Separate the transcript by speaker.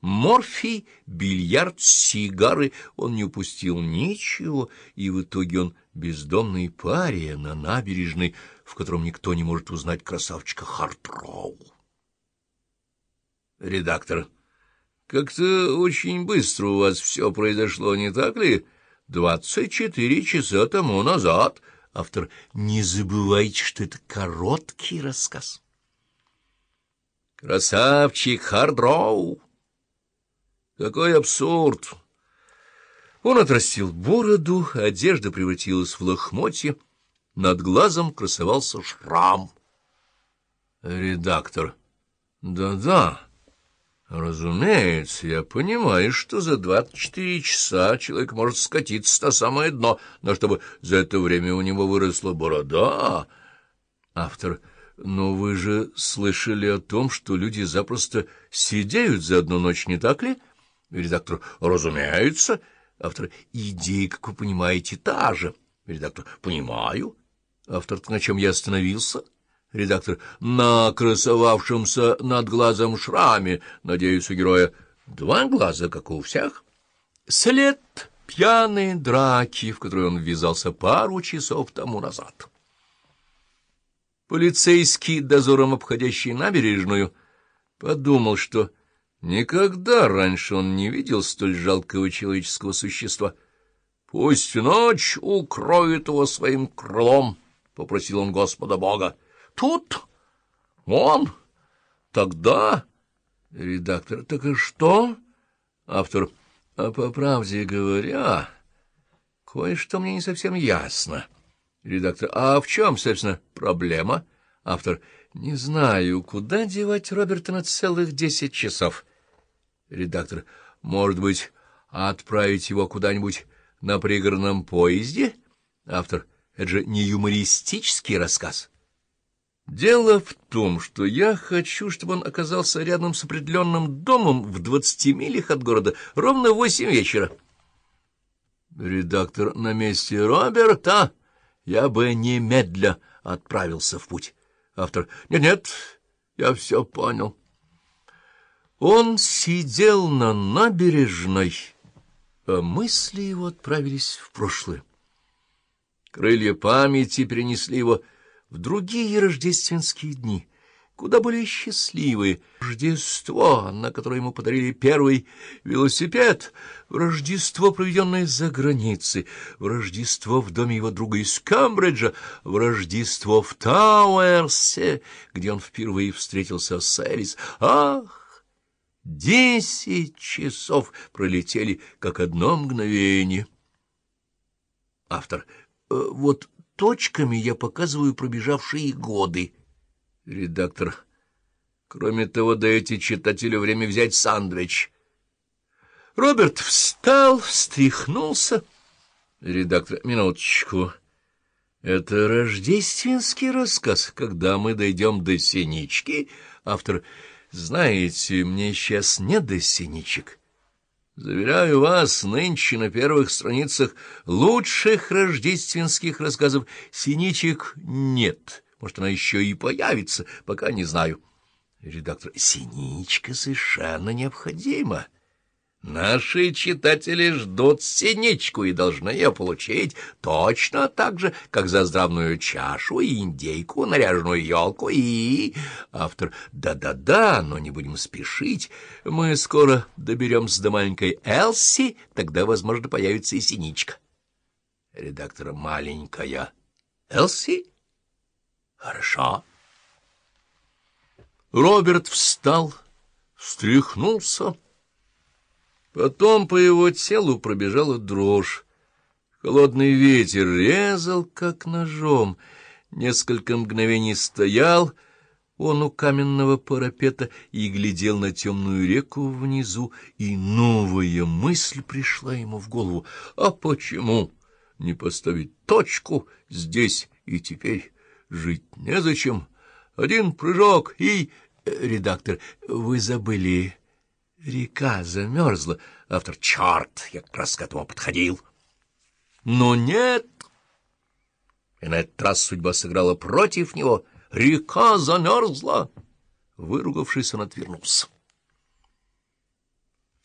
Speaker 1: Морфий, бильярд, сигары. Он не упустил ничего, и в итоге он бездомный пария на набережной, в котором никто не может узнать красавчика Хартроу. Редактор. Как-то очень быстро у вас все произошло, не так ли? Двадцать четыре часа тому назад. Автор. Не забывайте, что это короткий рассказ. Красавчик Хардроу. Какой абсурд! Он отрастил бороду, одежда превратилась в лохмотье, над глазом красовался шрам. Редактор. Да-да. Разумеется, я понимаю, что за двадцать четыре часа человек может скатиться на самое дно, но чтобы за это время у него выросла борода... Автор. Но вы же слышали о том, что люди запросто сидеют за одну ночь, не так ли? Редактор. Разумеется. Автор. Идея, как вы понимаете, та же. Редактор. Понимаю. Автор. На чем я остановился? Редактор. На красовавшемся над глазом шраме. Надеюсь, у героя два глаза, как у всех. След пьяной драки, в которой он ввязался пару часов тому назад. Полицейский, дозором обходящий набережную, подумал, что никогда раньше он не видел столь жалкого человеческого существа. «Пусть ночь укроет его своим крылом», — попросил он Господа Бога. Тут он, тогда... Редактор, так и что? Автор, а по правде говоря, кое-что мне не совсем ясно. Редактор, а в чем, собственно, проблема? Автор, не знаю, куда девать Роберта на целых десять часов. Редактор, может быть, отправить его куда-нибудь на пригородном поезде? Автор, это же не юмористический рассказ. Дело в том, что я хочу, чтобы он оказался рядом с определенным домом в двадцати милях от города ровно в восемь вечера. Редактор на месте Роберта. Я бы немедля отправился в путь. Автор. Нет-нет, я все понял. Он сидел на набережной, а мысли его отправились в прошлое. Крылья памяти перенесли его в другие рождественские дни, куда более счастливые. Рождество, на которое ему подарили первый велосипед, Рождество, проведенное за границей, Рождество в доме его друга из Камбриджа, Рождество в Тауэрсе, где он впервые встретился с Элис. Ах! Десять часов пролетели, как одно мгновение. Автор. «Э, вот точками я показываю пробежавшие годы. Редактор. Кроме того, дайте читателю время взять сандвич. Роберт встал, встряхнулся. Редактор. Минуточку. Это рождественский рассказ. Когда мы дойдем до синички, автор... Знаете, мне сейчас не до синичек. Заверяю вас, нынче на первых страницах лучших рождественских рассказов синичек нет. Может, она еще и появится, пока не знаю. Редактор, синичка совершенно необходима. Наши читатели ждут синичку и должны ее получить точно так же, как за здравную чашу и индейку, наряженную елку и... Автор. Да-да-да, но не будем спешить. Мы скоро доберемся до маленькой Элси, тогда, возможно, появится и синичка. Редактор. Маленькая Элси? Хорошо. Роберт встал, встряхнулся Потом по его телу пробежала дрожь. Холодный ветер резал, как ножом. Несколько мгновений стоял он у каменного парапета и глядел на темную реку внизу, и новая мысль пришла ему в голову. А почему не поставить точку здесь и теперь? Жить незачем. Один прыжок и... Э, редактор, вы забыли Река замерзла. Автор, черт, я как раз к этому подходил. Но нет. И на этот раз судьба сыграла против него. Река замерзла. Выругавшись, он отвернулся.